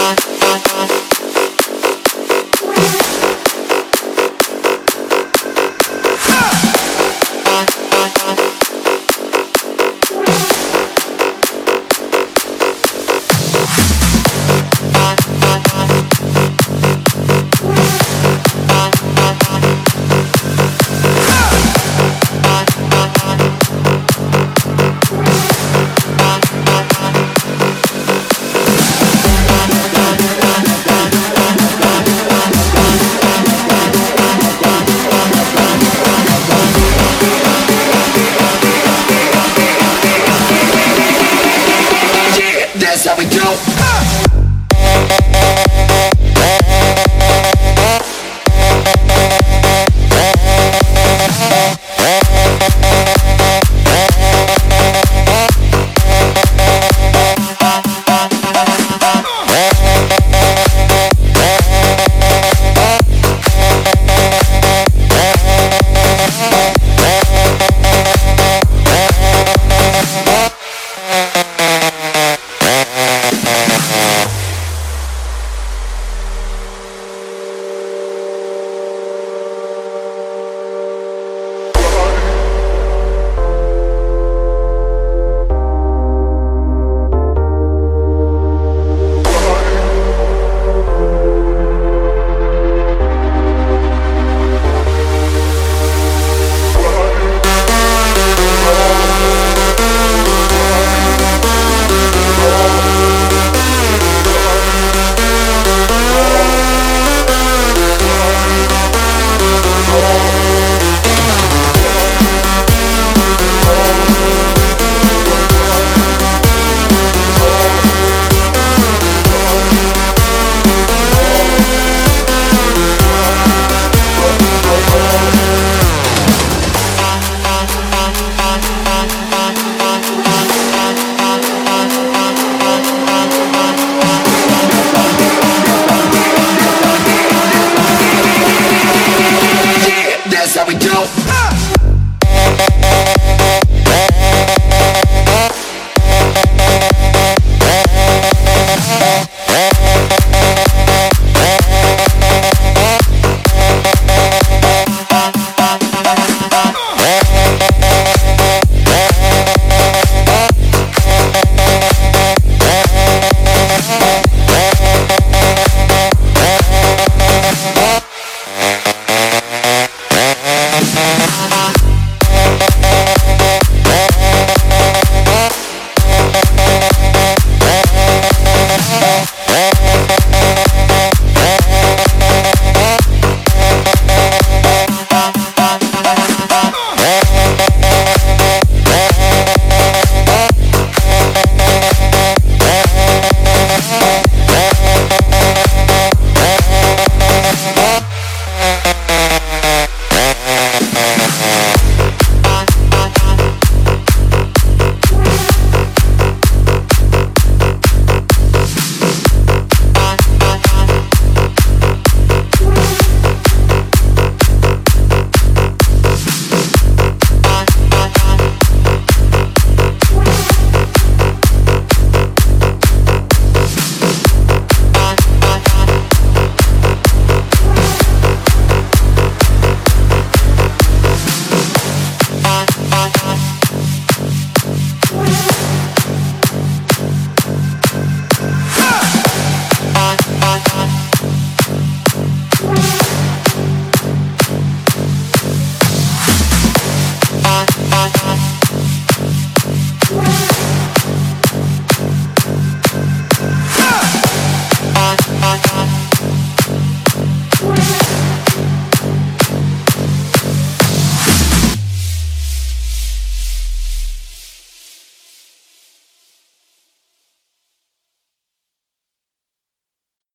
Bye. madness that we Thank you.